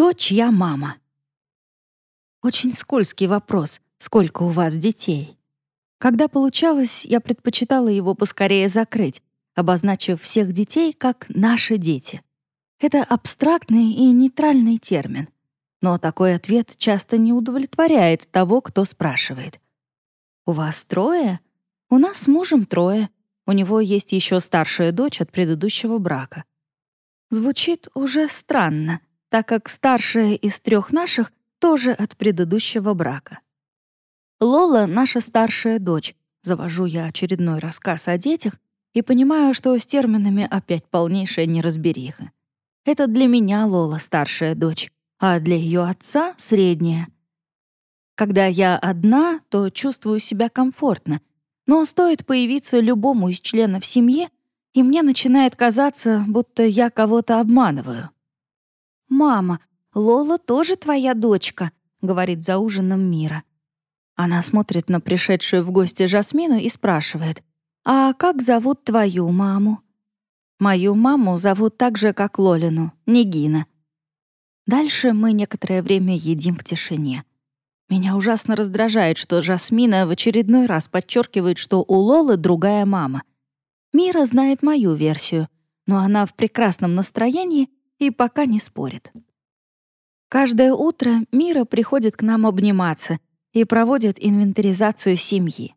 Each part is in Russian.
Кто чья мама? Очень скользкий вопрос, сколько у вас детей. Когда получалось, я предпочитала его поскорее закрыть, обозначив всех детей как «наши дети». Это абстрактный и нейтральный термин. Но такой ответ часто не удовлетворяет того, кто спрашивает. «У вас трое?» «У нас с мужем трое. У него есть еще старшая дочь от предыдущего брака». Звучит уже странно, так как старшая из трех наших тоже от предыдущего брака. Лола — наша старшая дочь. Завожу я очередной рассказ о детях и понимаю, что с терминами опять полнейшая неразбериха. Это для меня Лола старшая дочь, а для ее отца — средняя. Когда я одна, то чувствую себя комфортно, но стоит появиться любому из членов семьи, и мне начинает казаться, будто я кого-то обманываю. «Мама, Лола тоже твоя дочка», — говорит за ужином Мира. Она смотрит на пришедшую в гости Жасмину и спрашивает, «А как зовут твою маму?» «Мою маму зовут так же, как Лолину, Нигина». Дальше мы некоторое время едим в тишине. Меня ужасно раздражает, что Жасмина в очередной раз подчеркивает, что у Лолы другая мама. Мира знает мою версию, но она в прекрасном настроении и пока не спорит. Каждое утро Мира приходит к нам обниматься и проводит инвентаризацию семьи.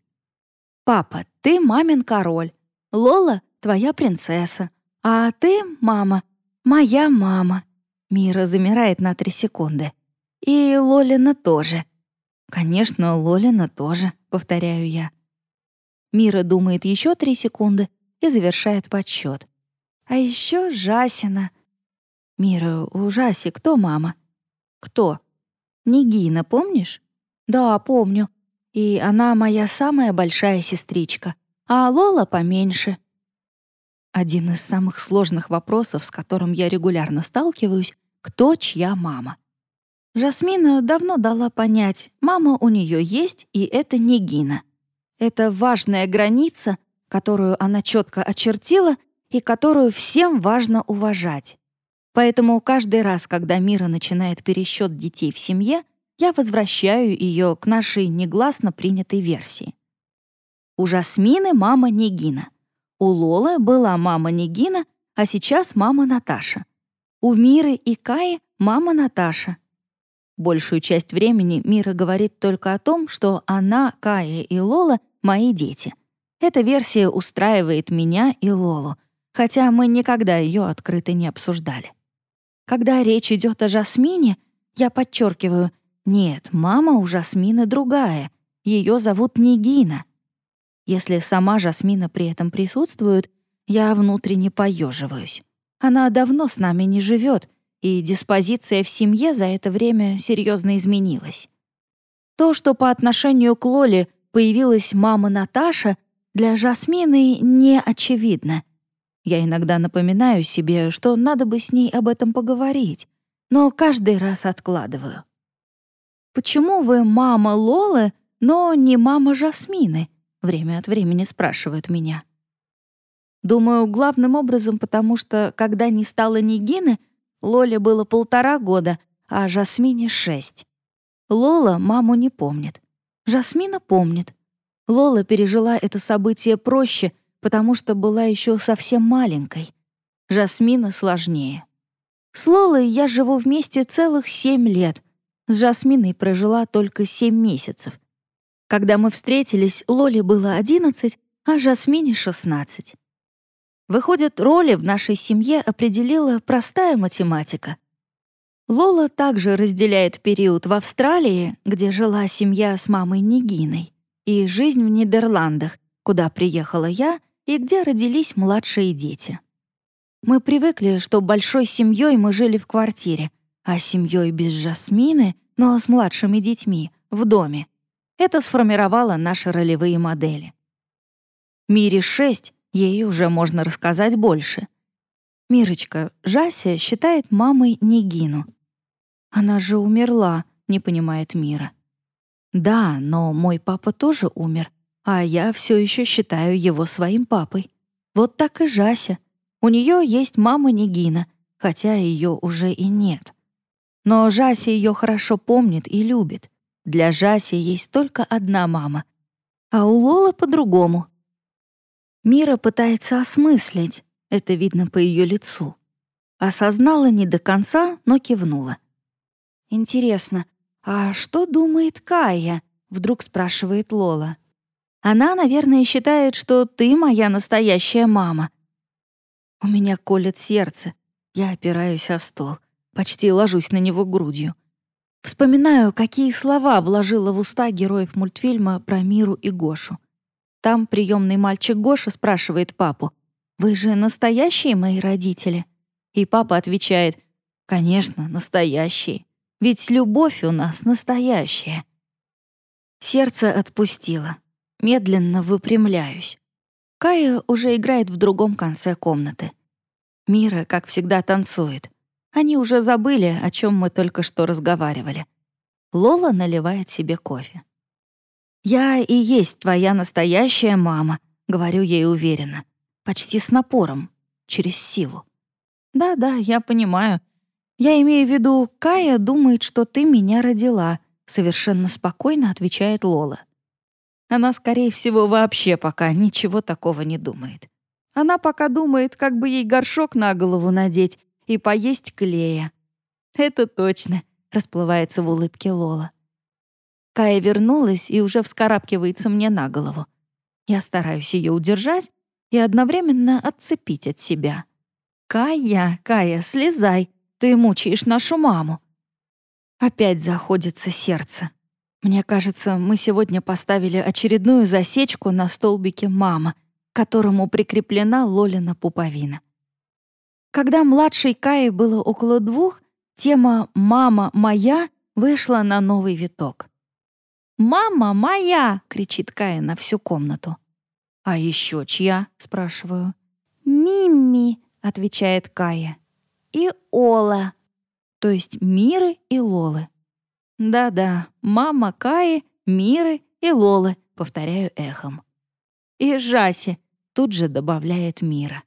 «Папа, ты мамин король. Лола — твоя принцесса. А ты, мама, моя мама». Мира замирает на три секунды. «И Лолина тоже». «Конечно, Лолина тоже», — повторяю я. Мира думает еще три секунды и завершает подсчет. «А еще Жасина». «Мира, у Жаси кто мама?» «Кто?» «Нигина, помнишь?» «Да, помню. И она моя самая большая сестричка, а Лола поменьше». Один из самых сложных вопросов, с которым я регулярно сталкиваюсь, кто чья мама. Жасмина давно дала понять, мама у нее есть, и это не Гина. Это важная граница, которую она четко очертила и которую всем важно уважать. Поэтому каждый раз, когда Мира начинает пересчет детей в семье, я возвращаю ее к нашей негласно принятой версии. У Жасмины мама Нигина. У Лолы была мама Нигина, а сейчас мама Наташа. У Миры и Каи мама Наташа. Большую часть времени Мира говорит только о том, что она, Кая и Лола — мои дети. Эта версия устраивает меня и Лолу, хотя мы никогда ее открыто не обсуждали. Когда речь идет о Жасмине, я подчеркиваю, нет, мама у Жасмины другая, ее зовут Нигина. Если сама Жасмина при этом присутствует, я внутренне поеживаюсь. Она давно с нами не живет, и диспозиция в семье за это время серьезно изменилась. То, что по отношению к Лоле появилась мама Наташа, для Жасмины не очевидно — я иногда напоминаю себе, что надо бы с ней об этом поговорить, но каждый раз откладываю. «Почему вы мама Лолы, но не мама Жасмины?» — время от времени спрашивают меня. Думаю, главным образом, потому что, когда не стало Нигины, Лоле было полтора года, а Жасмине — шесть. Лола маму не помнит. Жасмина помнит. Лола пережила это событие проще — потому что была еще совсем маленькой. Жасмина сложнее. С Лолой я живу вместе целых семь лет. С Жасминой прожила только семь месяцев. Когда мы встретились, Лоле было одиннадцать, а Жасмине — шестнадцать. Выходит, роли в нашей семье определила простая математика. Лола также разделяет период в Австралии, где жила семья с мамой Нигиной, и жизнь в Нидерландах, куда приехала я — и где родились младшие дети. Мы привыкли, что большой семьей мы жили в квартире, а семьей без Жасмины, но с младшими детьми, в доме. Это сформировало наши ролевые модели. Мире шесть, ей уже можно рассказать больше. Мирочка, Жася считает мамой Нигину. Она же умерла, не понимает Мира. Да, но мой папа тоже умер, а я все еще считаю его своим папой. Вот так и Жася. У нее есть мама Нигина, хотя ее уже и нет. Но Жася ее хорошо помнит и любит. Для Жаси есть только одна мама. А у Лолы по-другому. Мира пытается осмыслить, это видно по ее лицу. Осознала не до конца, но кивнула. «Интересно, а что думает Кая?» — вдруг спрашивает Лола. «Она, наверное, считает, что ты моя настоящая мама». У меня колет сердце. Я опираюсь о стол, почти ложусь на него грудью. Вспоминаю, какие слова вложила в уста героев мультфильма про Миру и Гошу. Там приемный мальчик Гоша спрашивает папу, «Вы же настоящие мои родители?» И папа отвечает, «Конечно, настоящие. Ведь любовь у нас настоящая». Сердце отпустило. Медленно выпрямляюсь. Кая уже играет в другом конце комнаты. Мира, как всегда, танцует. Они уже забыли, о чем мы только что разговаривали. Лола наливает себе кофе. «Я и есть твоя настоящая мама», — говорю ей уверенно. Почти с напором, через силу. «Да-да, я понимаю. Я имею в виду, Кая думает, что ты меня родила», — совершенно спокойно отвечает Лола. Она, скорее всего, вообще пока ничего такого не думает. Она пока думает, как бы ей горшок на голову надеть и поесть клея. «Это точно», — расплывается в улыбке Лола. Кая вернулась и уже вскарабкивается мне на голову. Я стараюсь ее удержать и одновременно отцепить от себя. «Кая, Кая, слезай, ты мучаешь нашу маму». Опять заходится сердце. Мне кажется, мы сегодня поставили очередную засечку на столбике «Мама», к которому прикреплена Лолина пуповина. Когда младшей Кае было около двух, тема «Мама моя» вышла на новый виток. «Мама моя!» — кричит Кая на всю комнату. «А еще чья?» — спрашиваю. «Мимми», — отвечает Кая. «И Ола». То есть Миры и Лолы. Да-да, мама Каи, Миры и Лолы, повторяю эхом. И Жаси, тут же добавляет Мира.